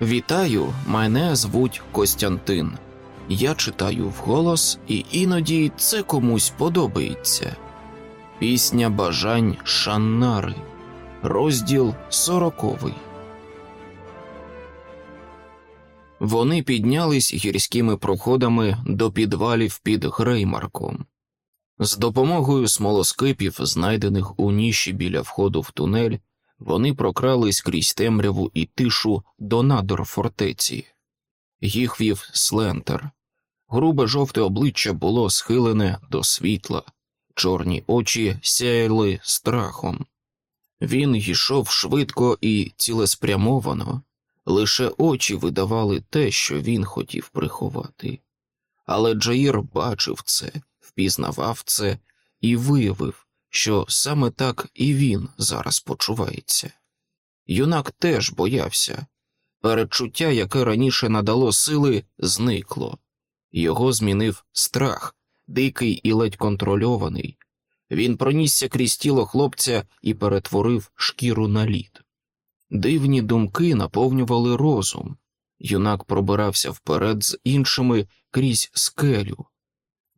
Вітаю, мене звуть Костянтин. Я читаю вголос, і іноді це комусь подобається. Пісня бажань Шаннари, розділ сороковий. Вони піднялись гірськими проходами до підвалів під Греймарком. З допомогою смолоскипів, знайдених у ніші біля входу в тунель, вони прокрались крізь темряву і тишу до надор фортеці. Їх вів слентер. Грубе жовте обличчя було схилене до світла, чорні очі сяяли страхом. Він йшов швидко і цілеспрямовано, лише очі видавали те, що він хотів приховати. Але Джаїр бачив це, впізнавав це і виявив, що саме так і він зараз почувається. Юнак теж боявся. Передчуття, яке раніше надало сили, зникло. Його змінив страх, дикий і ледь контрольований. Він пронісся крізь тіло хлопця і перетворив шкіру на лід. Дивні думки наповнювали розум. Юнак пробирався вперед з іншими крізь скелю.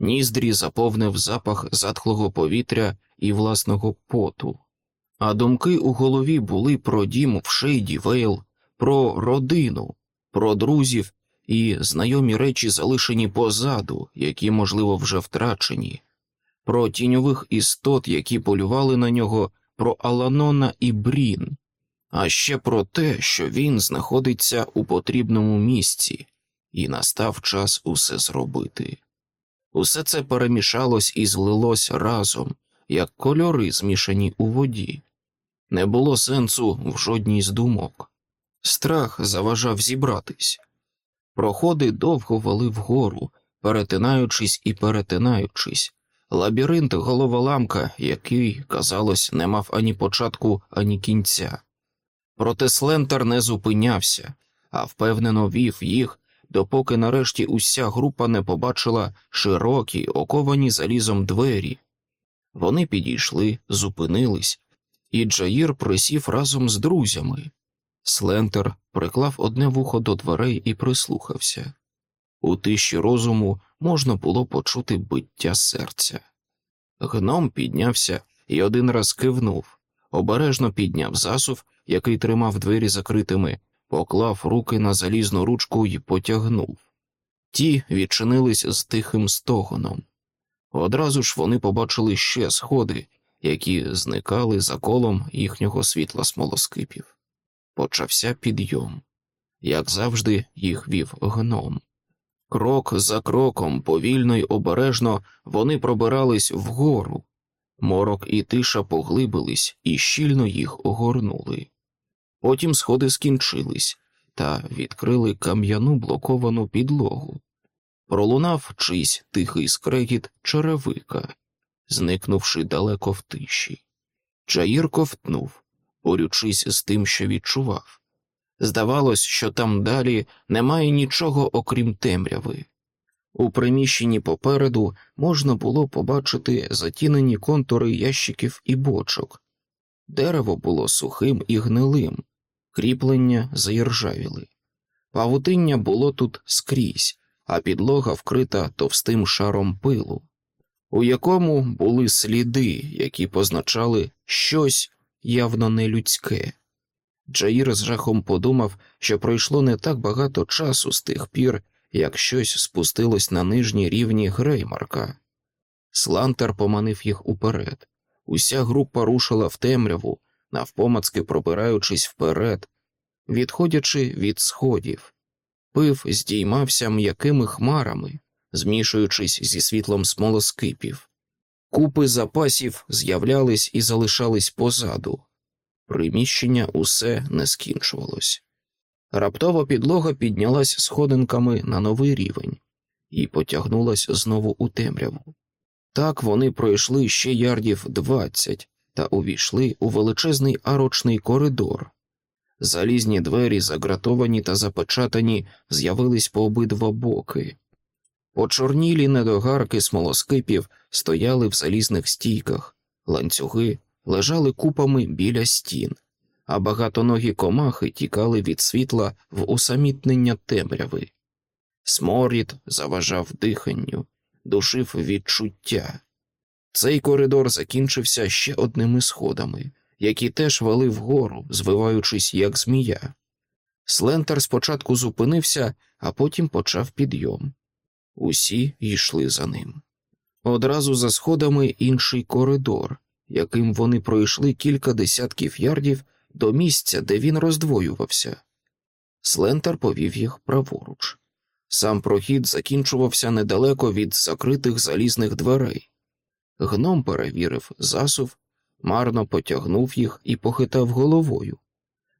Ніздрі заповнив запах затхлого повітря і власного поту, а думки у голові були про дім в Шейді Вейл, про родину, про друзів і знайомі речі, залишені позаду, які, можливо, вже втрачені, про тіньових істот, які полювали на нього, про Аланона і Брін, а ще про те, що він знаходиться у потрібному місці, і настав час усе зробити. Усе це перемішалось і злилось разом, як кольори змішані у воді. Не було сенсу в жодній з думок. Страх заважав зібратись. Проходи довго вели вгору, перетинаючись і перетинаючись, лабіринт головоламка, який, казалось, не мав ані початку, ані кінця. Проте Слентер не зупинявся, а впевнено вів їх, допоки нарешті уся група не побачила широкі, оковані залізом двері. Вони підійшли, зупинились, і Джаїр присів разом з друзями. Слентер приклав одне вухо до дверей і прислухався. У тиші розуму можна було почути биття серця. Гном піднявся і один раз кивнув, обережно підняв засув, який тримав двері закритими, поклав руки на залізну ручку і потягнув. Ті відчинились з тихим стогоном. Одразу ж вони побачили ще сходи, які зникали за колом їхнього світла смолоскипів. Почався підйом. Як завжди, їх вів гном. Крок за кроком, повільно й обережно, вони пробирались вгору. Морок і тиша поглибились і щільно їх огорнули. Потім сходи скінчились та відкрили кам'яну блоковану підлогу. Пролунав чийсь тихий скрегіт черевика, зникнувши далеко в тиші. Джаїр ковтнув, борючись з тим, що відчував. Здавалось, що там далі немає нічого окрім темряви. У приміщенні попереду можна було побачити затінені контури ящиків і бочок. Дерево було сухим і гнилим, кріплення заіржавіли. Павутиння було тут скрізь, а підлога вкрита товстим шаром пилу, у якому були сліди, які позначали щось явно нелюдське. Джаїр з жахом подумав, що пройшло не так багато часу з тих пір, як щось спустилось на нижні рівні Греймарка. Слантер поманив їх уперед. Уся група рушила в темряву, навпомацки пробираючись вперед, відходячи від сходів. Пив здіймався м'якими хмарами, змішуючись зі світлом смолоскипів. Купи запасів з'являлись і залишались позаду. Приміщення усе не скінчувалось. Раптово підлога піднялась сходинками на новий рівень і потягнулась знову у темряву. Так вони пройшли ще ярдів двадцять та увійшли у величезний арочний коридор. Залізні двері, загратовані та запечатані, з'явились по обидва боки. Почорнілі недогарки смолоскипів стояли в залізних стійках, ланцюги лежали купами біля стін, а багатоногі комахи тікали від світла в усамітнення темряви. Сморід заважав диханню, душив відчуття. Цей коридор закінчився ще одними сходами, які теж вели вгору, звиваючись, як змія. Слентер спочатку зупинився, а потім почав підйом. Усі йшли за ним. Одразу за сходами інший коридор, яким вони пройшли кілька десятків ярдів до місця, де він роздвоювався. Слентер повів їх праворуч. Сам прохід закінчувався недалеко від закритих залізних дверей. Гном перевірив засув, марно потягнув їх і похитав головою.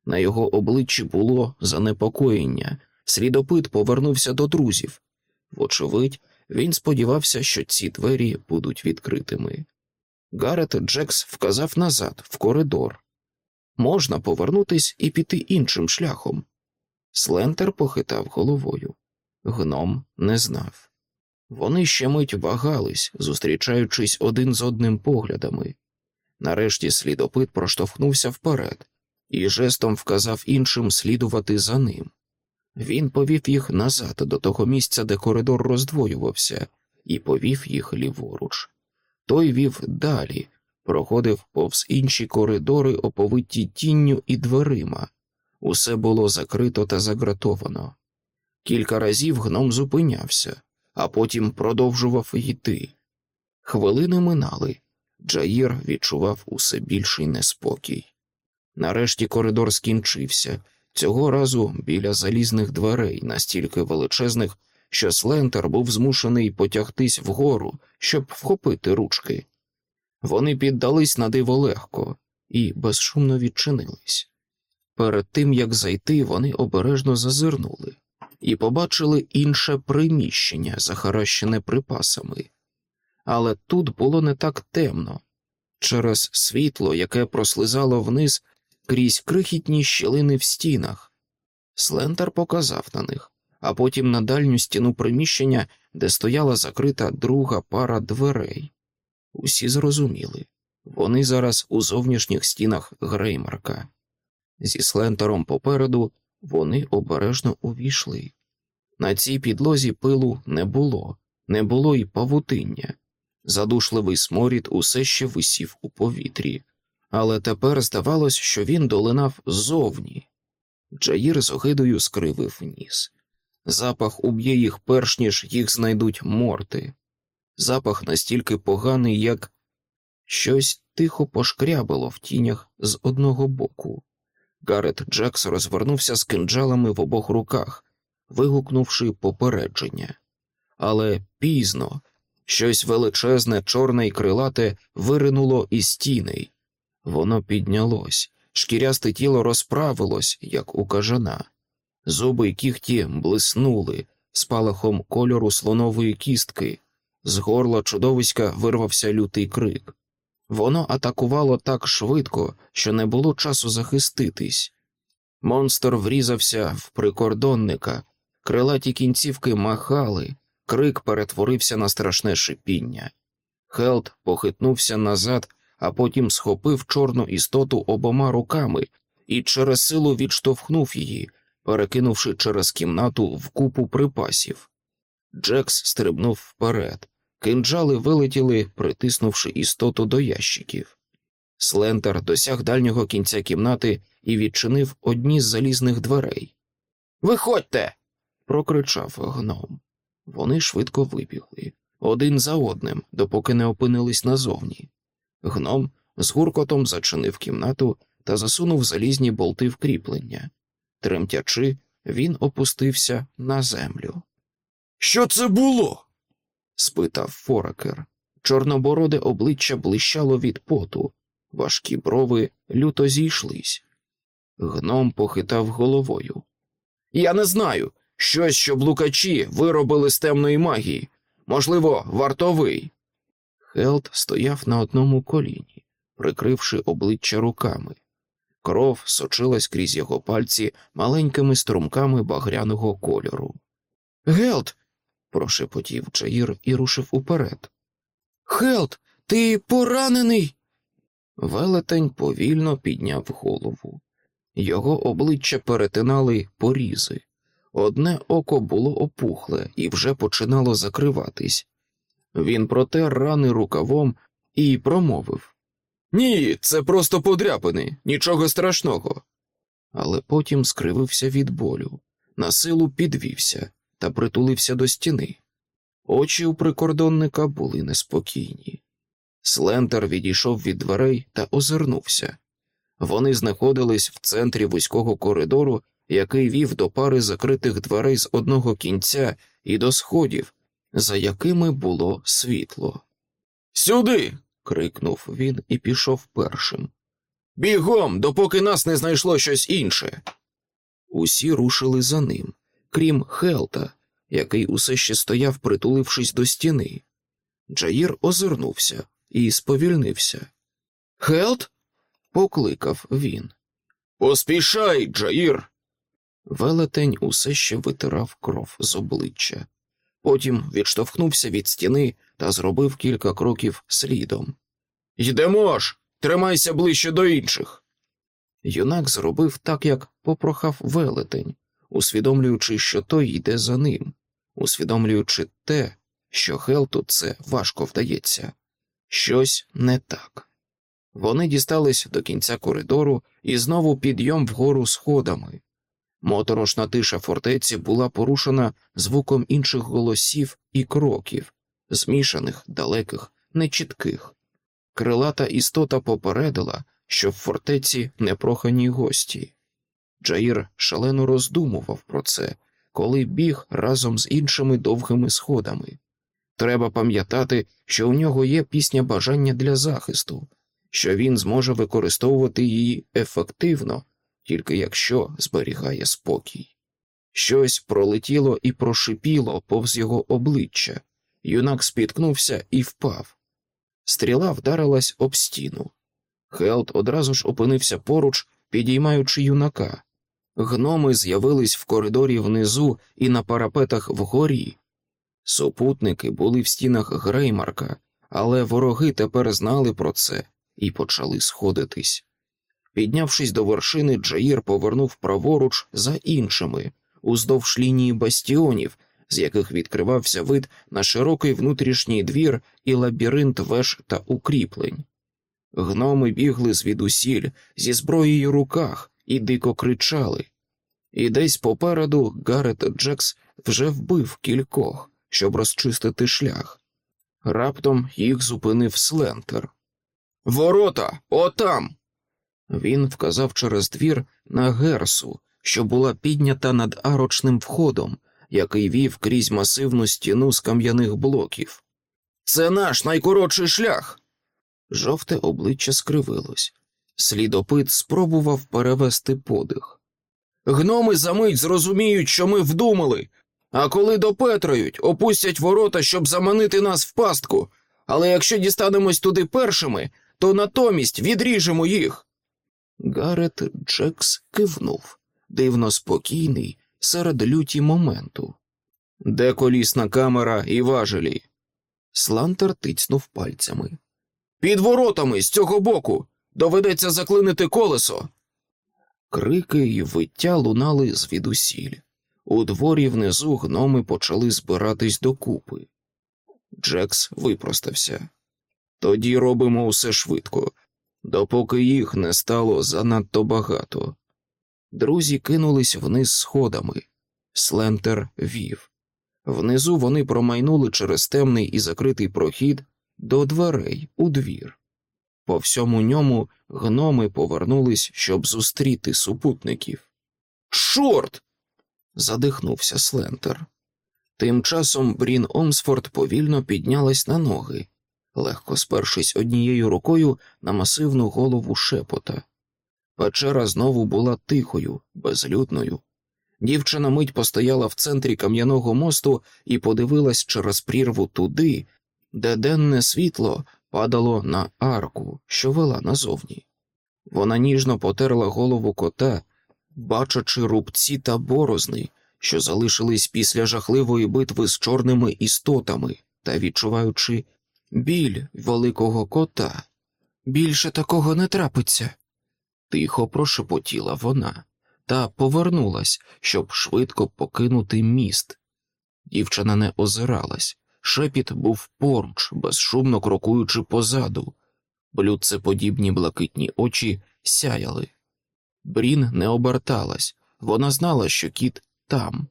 На його обличчі було занепокоєння, слідопит повернувся до друзів. Вочевидь, він сподівався, що ці двері будуть відкритими. Гарет Джекс вказав назад, в коридор. Можна повернутись і піти іншим шляхом. Слентер похитав головою. Гном не знав. Вони ще мить вагались, зустрічаючись один з одним поглядами. Нарешті слідопит проштовхнувся вперед і жестом вказав іншим слідувати за ним. Він повів їх назад до того місця, де коридор роздвоювався, і повів їх ліворуч. Той вів далі, проходив повз інші коридори, оповиті тінню і дверима. Усе було закрито та загратовано. Кілька разів гном зупинявся, а потім продовжував йти. Хвилини минали. Джаїр відчував усе більший неспокій. Нарешті коридор скінчився, цього разу біля залізних дверей, настільки величезних, що Слентер був змушений потягтись вгору, щоб вхопити ручки. Вони піддались на диво легко і безшумно відчинились. Перед тим як зайти, вони обережно зазирнули і побачили інше приміщення, захаращене припасами. Але тут було не так темно. Через світло, яке прослизало вниз крізь крихітні щілини в стінах. Слентер показав на них, а потім на дальню стіну приміщення, де стояла закрита друга пара дверей. Усі зрозуміли вони зараз у зовнішніх стінах Греймарка. Зі слентером попереду вони обережно увійшли. На цій підлозі пилу не було, не було й павутиння. Задушливий сморід усе ще висів у повітрі, але тепер здавалось, що він долинав ззовні. Джаїр з огидою скривив ніс. Запах уб'є їх перш ніж їх знайдуть морти. Запах настільки поганий, як щось тихо пошкрябило в тінях з одного боку. Гарет Джекс розвернувся з кинджалами в обох руках, вигукнувши попередження. Але пізно щось величезне, чорне й крилате виринуло із стіни. Воно піднялось, шкірясте тіло розправилось, як у кажана. Зуби й кіхті блиснули спалахом кольору слонової кістки, з горла чудовиська вирвався лютий крик. Воно атакувало так швидко, що не було часу захиститись. Монстр врізався в прикордонника, крилаті кінцівки махали, крик перетворився на страшне шипіння. Хелд похитнувся назад, а потім схопив чорну істоту обома руками і через силу відштовхнув її, перекинувши через кімнату в купу припасів. Джекс стрибнув вперед, кинджали вилетіли, притиснувши істоту до ящиків. Слентер досяг дальнього кінця кімнати і відчинив одні з залізних дверей. Виходьте. прокричав гном. Вони швидко вибігли, один за одним, допоки не опинились назовні. Гном з гуркотом зачинив кімнату та засунув залізні болти в кріплення. Тремтячи, він опустився на землю. Що це було? Спитав Форакер. Чорнобороде обличчя блищало від поту, важкі брови люто зійшлись. Гном похитав головою. Я не знаю. Щось, що блукачі виробили з темної магії. Можливо, вартовий. Хелт стояв на одному коліні, прикривши обличчя руками. Кров сочилась крізь його пальці маленькими струмками багряного кольору. Гелт. Прошепотів Джаїр і рушив уперед. Хелт, ти поранений. Велетень повільно підняв голову. Його обличчя перетинали порізи. Одне око було опухле і вже починало закриватись. Він протер рани рукавом і промовив Ні, це просто подряпини, нічого страшного. Але потім скривився від болю, на силу підвівся та притулився до стіни. Очі у прикордонника були неспокійні. Слентер відійшов від дверей та озирнувся. Вони знаходились в центрі вузького коридору, який вів до пари закритих дверей з одного кінця і до сходів, за якими було світло. Сюди. крикнув він і пішов першим. Бігом, допоки нас не знайшло щось інше. Усі рушили за ним, крім Хелта, який усе ще стояв, притулившись до стіни. Джаїр озирнувся і сповільнився. Хелт? покликав він. Поспішай, Джаїр. Велетень усе ще витирав кров з обличчя. Потім відштовхнувся від стіни та зробив кілька кроків слідом. Йдемо ж, тримайся ближче до інших. Юнак зробив так, як попрохав велетень, усвідомлюючи, що той йде за ним, усвідомлюючи те, що Хелту це важко вдається. Щось не так. Вони дістались до кінця коридору і знову підйом вгору сходами. Моторошна тиша фортеці була порушена звуком інших голосів і кроків, змішаних, далеких, нечітких. Крилата істота попередила, що в фортеці непрохані гості. Джаїр шалено роздумував про це, коли біг разом з іншими довгими сходами. Треба пам'ятати, що у нього є пісня бажання для захисту, що він зможе використовувати її ефективно, тільки якщо зберігає спокій. Щось пролетіло і прошипіло повз його обличчя. Юнак спіткнувся і впав. Стріла вдарилась об стіну. Хелт одразу ж опинився поруч, підіймаючи юнака. Гноми з'явились в коридорі внизу і на парапетах вгорі. Супутники були в стінах Греймарка, але вороги тепер знали про це і почали сходитись. Піднявшись до вершини, Джаїр повернув праворуч за іншими, уздовж лінії бастіонів, з яких відкривався вид на широкий внутрішній двір і лабіринт веж та укріплень. Гноми бігли звідусіль зі зброєю руках і дико кричали. І десь попереду Гарет Джекс вже вбив кількох, щоб розчистити шлях. Раптом їх зупинив Слентер. Ворота, отам. Він вказав через двір на герсу, що була піднята над арочним входом, який вів крізь масивну стіну з кам'яних блоків. Це наш найкоротший шлях. Жовте обличчя скривилось. Слідопит спробував перевести подих. Гноми за мить зрозуміють, що ми вдумали, а коли допетрають, опустять ворота, щоб заманити нас в пастку. Але якщо дістанемось туди першими, то натомість відріжемо їх. Гарет Джекс кивнув, дивно спокійний серед люті моменту. Де колісна камера і важелі? Слантер тицнув пальцями. Під воротами з цього боку. Доведеться заклинити колесо. Крики й виття лунали звідусіль. У дворі внизу гноми почали збиратись докупи. Джекс випростався. Тоді робимо усе швидко, допоки їх не стало занадто багато. Друзі кинулись вниз сходами. Слентер вів. Внизу вони промайнули через темний і закритий прохід до дверей у двір. По всьому ньому гноми повернулись, щоб зустріти супутників. Шорт. задихнувся Слентер. Тим часом Брін Омсфорд повільно піднялась на ноги, легко спершись однією рукою на масивну голову шепота. Печера знову була тихою, безлюдною. Дівчина мить постояла в центрі кам'яного мосту і подивилась через прірву туди, де денне світло падало на арку, що вела назовні. Вона ніжно потерла голову кота, бачачи рубці та борозни, що залишились після жахливої битви з чорними істотами, та відчуваючи біль великого кота. Більше такого не трапиться, тихо прошепотіла вона, та повернулась, щоб швидко покинути міст. Дівчина не озиралась, шепіт був поруч, безшумно крокуючи позаду. Блюдцеподібні блакитні очі сяяли. Брін не оберталась, вона знала, що кіт там.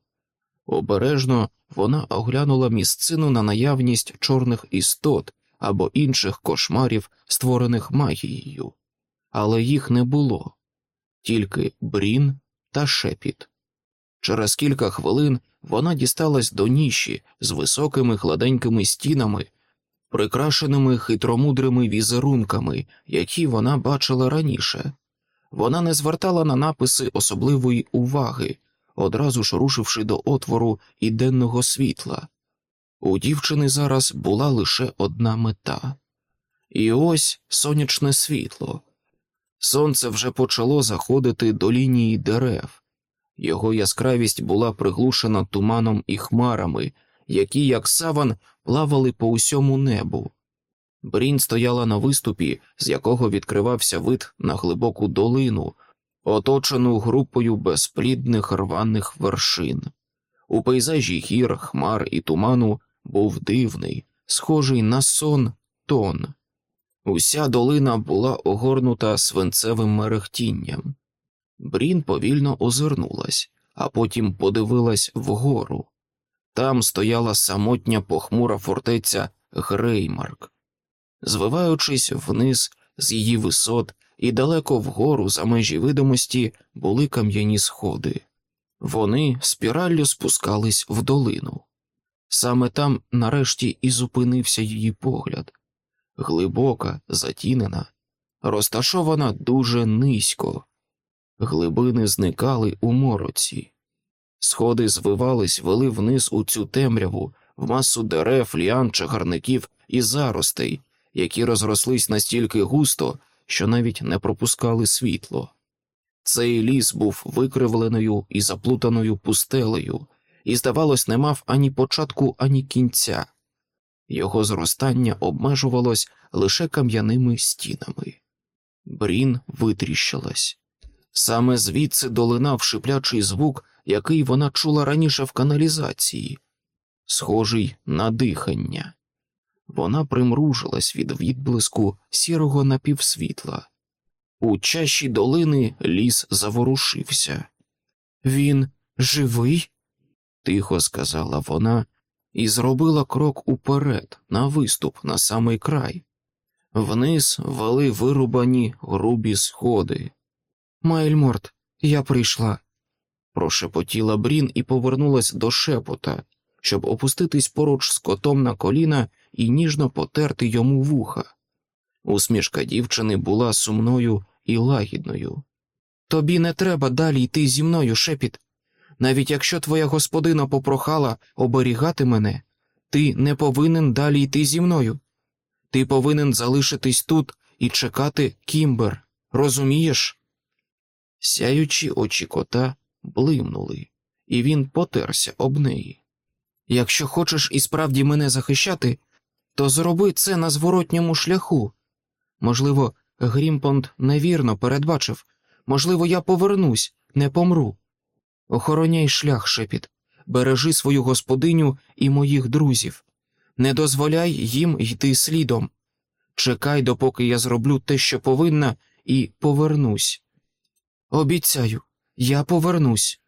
Обережно вона оглянула місцину на наявність чорних істот або інших кошмарів, створених магією, але їх не було, тільки брін та шепіт. Через кілька хвилин вона дісталась до ніші з високими гладенькими стінами, прикрашеними хитромудрими візерунками, які вона бачила раніше. Вона не звертала на написи особливої уваги, одразу ж рушивши до отвору і денного світла. У дівчини зараз була лише одна мета. І ось сонячне світло. Сонце вже почало заходити до лінії дерев, його яскравість була приглушена туманом і хмарами, які, як саван, плавали по усьому небу. Брін стояла на виступі, з якого відкривався вид на глибоку долину, оточену групою безплідних рваних вершин. У пейзажі гір, хмар і туману був дивний, схожий на сон тон. Уся долина була огорнута свинцевим мерехтінням. Брін повільно озирнулась, а потім подивилась вгору. Там стояла самотня похмура фортеця Греймарк. Звиваючись вниз з її висот і далеко вгору за межі видимості були кам'яні сходи. Вони спіраллю спускались в долину. Саме там, нарешті, і зупинився її погляд глибока, затінена, розташована дуже низько, глибини зникали у мороці. Сходи звивались, вели вниз у цю темряву, в масу дерев, ліан, чагарників і заростей, які розрослись настільки густо, що навіть не пропускали світло. Цей ліс був викривленою і заплутаною пустелею, і, здавалось, не мав ані початку, ані кінця. Його зростання обмежувалось лише кам'яними стінами. Брін витріщилась. Саме звідси долинав шиплячий звук, який вона чула раніше в каналізації, схожий на дихання. Вона примружилась від відблиску сірого напівсвітла. У чаші долини ліс заворушився. Він живий? тихо сказала вона і зробила крок уперед, на виступ, на самий край. Вниз вели вирубані грубі сходи. Майльморт, я прийшла, прошепотіла Брін і повернулась до шепота, щоб опуститись поруч з котом на коліна і ніжно потерти йому вуха. Усмішка дівчини була сумною і лагідною. Тобі не треба далі йти зі мною, шепіт. Навіть якщо твоя господина попрохала оберігати мене, ти не повинен далі йти зі мною. Ти повинен залишитись тут і чекати Кімбер. Розумієш? Сяючі очі кота блимнули, і він потерся об неї. Якщо хочеш і справді мене захищати, то зроби це на зворотньому шляху. Можливо, Грімпонд невірно передбачив, можливо, я повернусь, не помру. Охороняй шлях, шепіт, бережи свою господиню і моїх друзів, не дозволяй їм йти слідом. Чекай, допоки я зроблю те, що повинна, і повернусь. Обіцяю, я повернусь.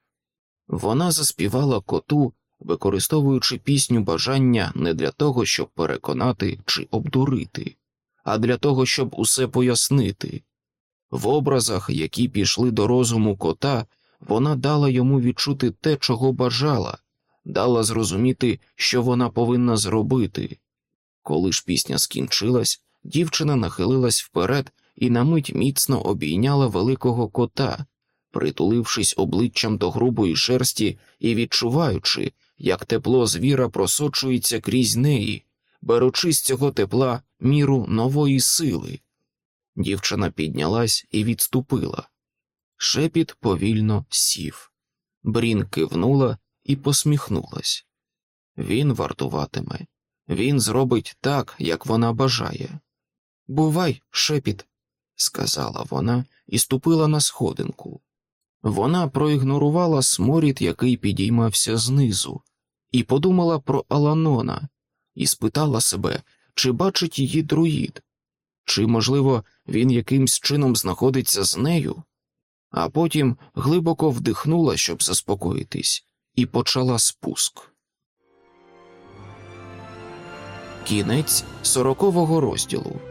Вона заспівала коту, використовуючи пісню бажання не для того, щоб переконати чи обдурити, а для того, щоб усе пояснити. В образах, які пішли до розуму кота, вона дала йому відчути те, чого бажала, дала зрозуміти, що вона повинна зробити. Коли ж пісня скінчилась, дівчина нахилилась вперед і на мить міцно обійняла великого кота, притулившись обличчям до грубої шерсті і відчуваючи, як тепло звіра просочується крізь неї, беручи з цього тепла міру нової сили. Дівчина піднялась і відступила. Шепіт повільно сів. Брін кивнула і посміхнулась. Він вартуватиме, він зробить так, як вона бажає. Бувай, шепіт, сказала вона і ступила на сходинку. Вона проігнорувала сморід, який підіймався знизу, і подумала про Аланона, і спитала себе, чи бачить її друїд, чи, можливо, він якимсь чином знаходиться з нею, а потім глибоко вдихнула, щоб заспокоїтись, і почала спуск. Кінець сорокового розділу.